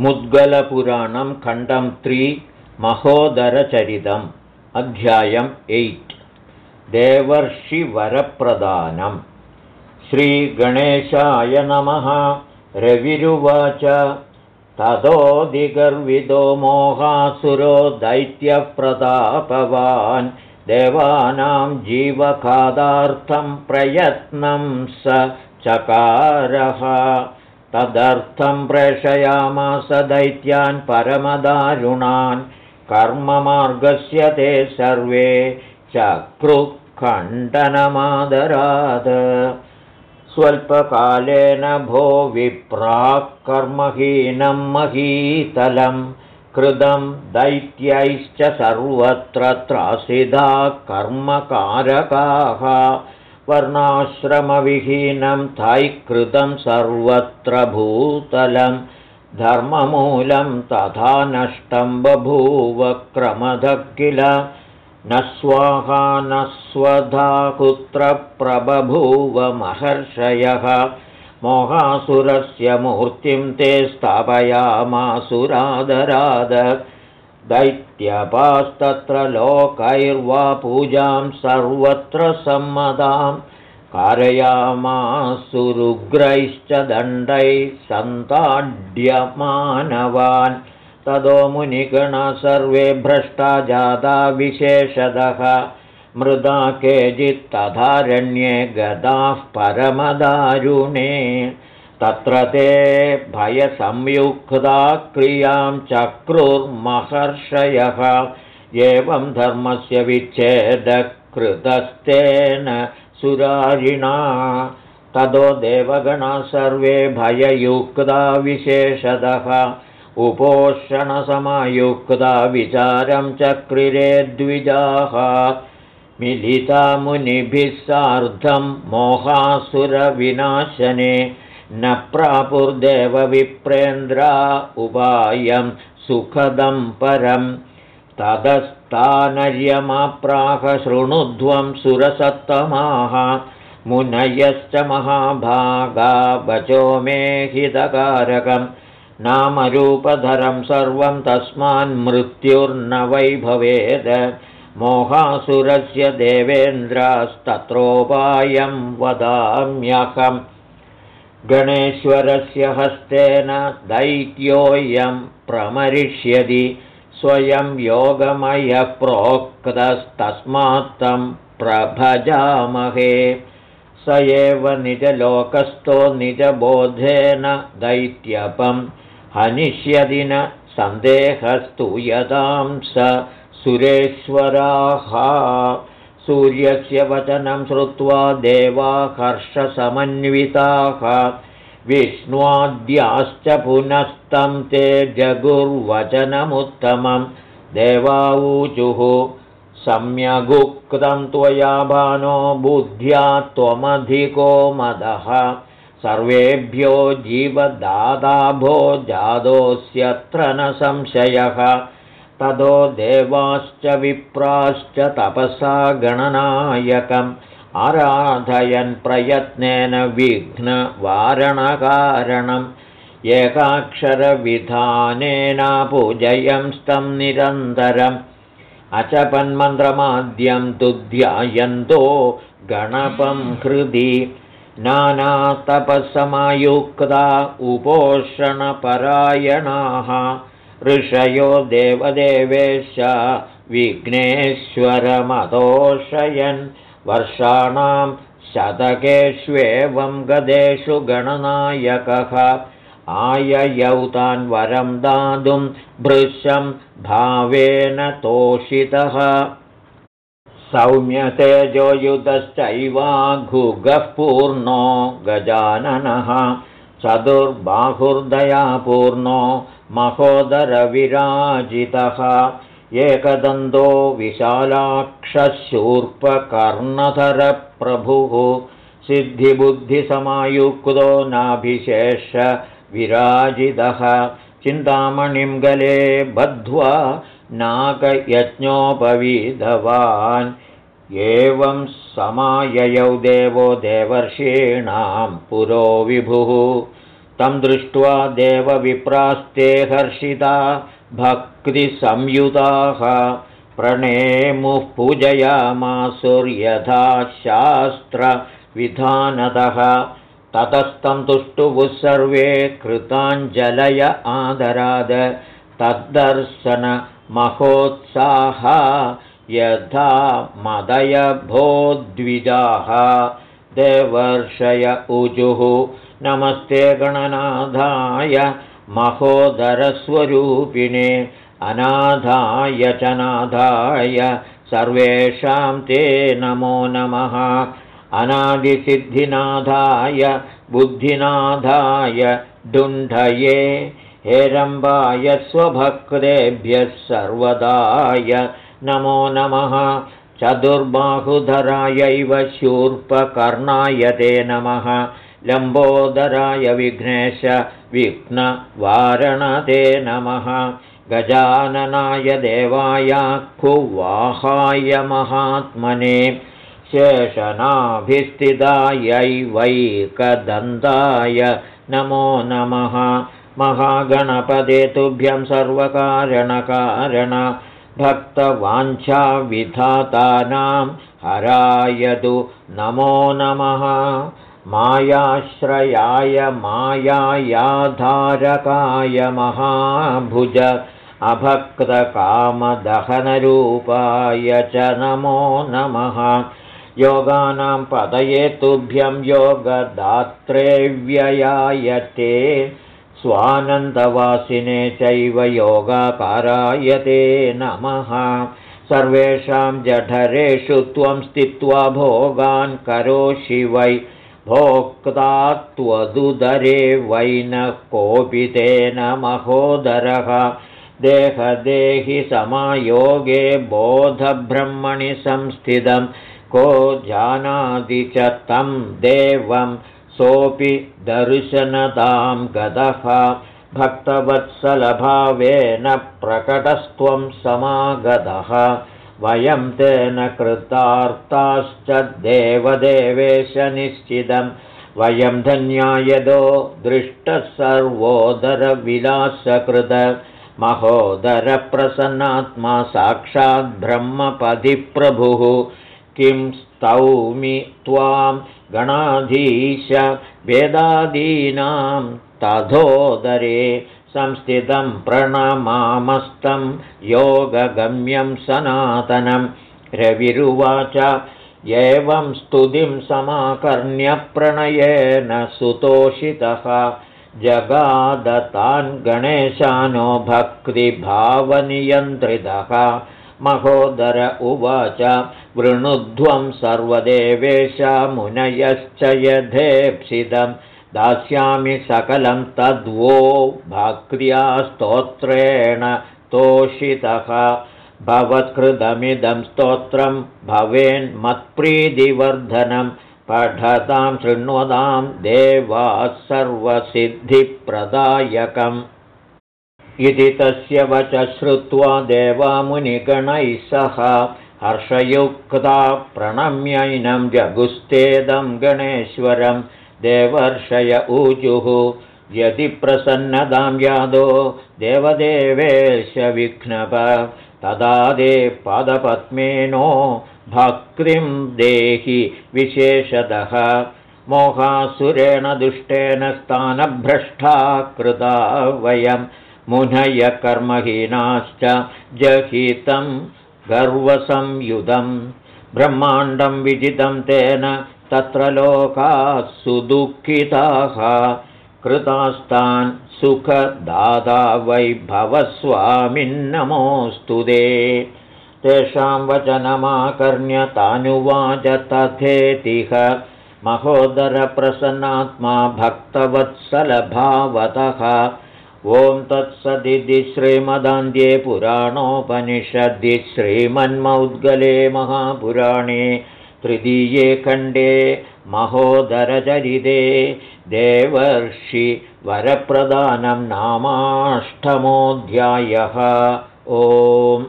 मुद्गलपुराणं खण्डं त्रि महोदरचरितम् अध्यायम् एय्ट्। देवर्षिवरप्रदानम् श्रीगणेशाय नमः। रविरुवाच। ततोऽधिगर्विदो मोहासुरो दैत्यप्रतापवान्। देवानां जीवखादार्थं प्रयत्नं स चकारः तदर्थं प्रेषयामास दैत्यान् परमदारुणान् कर्ममार्गस्य ते सर्वे चक्रुखण्डनमादराद स्वल्पकालेन भो विप्राक्कर्महीनं महीतलं कृतं दैत्यैश्च सर्वत्र त्रासिदा कर्मकारकाः वर्णाश्रमविहीनं तैकृतं सर्वत्र भूतलं धर्ममूलं तथा नष्टं बभूव क्रमधः किल न स्वाहा न स्वधा कुत्र प्रबभूव महर्षयः। मोहासुरस्य मूर्तिं ते स्थापयामासुरादराद दैत्यपास्तत्र लोकैर्वा पूजां सर्वत्र सम्मदां कारयामासुरुग्रैश्च दण्डैः सन्ताड्यमानवान्। तदो मुनिगणा सर्वे भ्रष्टा जाता विशेषतः। मृदा केचित्तथारण्ये गदाः परमदारुणे तत्र ते भयसंयुक्ता क्रियां चक्रुर्महर्षयः। एवं धर्मस्य विच्छेदकृतस्तेन सुरारिणा। ततो देवगणा सर्वे भययुक्ता विशेषतः। उपोषणसमयुक्ता विचारं चक्रिरे द्विजाः। मिलिता मुनिभिः सार्धं मोहासुरविनाशने न प्रापुर्देवविप्रेन्द्रा उपायं सुखदं परं शृणुध्वं सुरसत्तमाः मुनयश्च महाभागा वचो मे हितकारकं नामरूपधरं सर्वं तस्मान्मृत्युर्न वै भवेद मोहासुरस्य देवेन्द्रास्तत्रोपायं वदाम्यहम् गणेश्वरस्य हस्तेन दैत्योऽयं प्रमरिष्यति स्वयं योगमयः प्रोक्तस्तस्मात्तं प्रभजामहे। स एव निजलोकस्थो निजबोधेन दैत्यपं हनिष्यदि न सन्देहस्तु यदां स सुरेश्वराः सूर्यस्य वचनं श्रुत्वा देवाकर्षसमन्विताः विष्णुवाद्याश्च पुनस्तं ते जगुर्वचनमुत्तमं। देवाऊचुः सम्यगुक्तं त्वया भानो बुद्ध्या त्वमधिको मदः। सर्वेभ्यो जीवदादाभो जादोऽस्यत्र न संशयः ततो देवाश्च विप्राश्च तपसा गणनायकम्। आराधयन् प्रयत्नेन विघ्नवारणकारणम्। एकाक्षरविधानेन पूजयंस्तं निरन्तरम्। अचपन्मन्त्रमाद्यं तु ध्यायन्तो गणपं हृदि। नानातपसमयुक्ता उपोषणपरायणाः ऋषयो देवदेवेश विघ्नेश्वरमतोषयन् वर्षाणां शतकेष्वेवं गदेषु गणनायकः। आययौ तान् वरं दातुं भृशं भावेन तोषितः। सौम्यतेजोयुधश्चैवाघुगः पूर्णो गजाननः चतुर्बाहुर्दयापूर्णो महोदरविराजितः। एकदन्तो विशालाक्षशूर्पकर्णधरप्रभुः। सिद्धिबुद्धिसमायुक्तो नाभिशेषविराजितः चिन्तामणिं गले बद्ध्वा नागयज्ञोपवीधवान् एवं समाययौ देवो देवर्षीणां पुरो विभुः। तं दृष्ट्वा देवविप्रास्ते हर्षिता भक्तिसंयुताः प्रणेमुः पूजयामासुर्यथा शास्त्रविधानतः। ततस्तं तुष्टुवुः सर्वे कृताञ्जलय आदराद। तद्दर्शनमहोत्साह यथा मदयभोद्विजाः देवर्षय ऊजुः। नमस्ते गणनाधाय महोदरस्वरूपिणे अनाधाय च नाधाय सर्वेषां ते नमो नमः। अनादिसिद्धिनाथाय बुद्धिनाथाय डुण्ढये हेरम्बाय स्वभक्तेभ्यः सर्वदाय नमो नमः। चतुर्बाहुधरायैव शूर्पकर्णाय ते नमः। लम्बोदराय विघ्नेश विघ्नवारणते नमः। गजाननाय देवाय खुवाहाय महात्मने शेषनाभिस्थितायैवैकदन्ताय नमो नमः। महागणपदे तुभ्यं सर्वकारणकारण भक्तवाञ्छाविधातानां हरायतु नमो नमः। मायाश्रयाय मायायाधारकाय महाभुज अभक्तकामदहनरूपाय च नमो नमः। योगानां पदये तुभ्यं योगदात्रेव्ययाय ते स्वानन्दवासिने चैव योगाकाराय ते नमः। सर्वेषां जठरेषु त्वं स्थित्वा भोगान् करोषि वै। भोक्ता त्वदुदरे वै न कोऽपि तेन महोदरः। देहदेहि समायोगे बोधब्रह्मणि संस्थितं। को जानाति च तं देवं सोऽपि दर्शनतां गतः। भक्तवत्सलभावेन प्रकटस्त्वं समागतः। वयं तेन कृतार्ताश्च देवदेवेश निश्चितं वयं धन्यायदो दृष्टः सर्वोदरविलासकृत महोदरप्रसन्नात्मा साक्षाद्ब्रह्मपदिप्रभुः किं स्तौमि त्वां गणाधीश वेदादीनां तथोदरे संस्थितं प्रणमामस्तं योगगम्यं सनातनं। रविरुवाच एवं स्तुतिं समाकर्ण्यप्रणयेन सुतोषितः। जगादतान् गणेशानो भक्तिभावनियन्त्रितः महोदर उवाच वृणुध्वं मुनयश्च यथेप्सितं दास्यामि सकलं तद्वो भक्त्या स्तोत्रेण तोषितः। भवत्कृतमिदं स्तोत्रं भवेन्मत्प्रीतिवर्धनं पठतां शृण्वतां देवाः सर्वसिद्धिप्रदायकम् इति तस्य वच श्रुत्वा देवामुनिगणैः सह हर्षयुक्ता प्रणम्यैनं जगुस्तेदं गणेश्वरं देवर्षय ऊजुः। यदि प्रसन्नतां यादो देवदेवेश विघ्नप तदा दे पादपद्मेनो भक्तिं देहि विशेषतः। मोहासुरेण दुष्टेन स्थानभ्रष्टा कृता वयं मुनयकर्महीनाश्च जहितं गर्वसंयुधं ब्रह्माण्डं विजितं तेन तत्र लोकाः सुदुःखिताः कृतास्तान् सुखदादा वैभवस्वामिन्नमोऽस्तु ते तेषां वचनमाकर्ण्यतानुवाच तथेतिह महोदरप्रसन्नात्मा भक्तवत्सलभावतः ॐ तत्सदिति श्रीमदान्ध्ये पुराणोपनिषदि श्रीमन्मौद्गले महापुराणे तृतीये खण्डे महोदरचरिते देवर्षिवरप्रदानं नामाष्टमोऽध्यायः। ओम्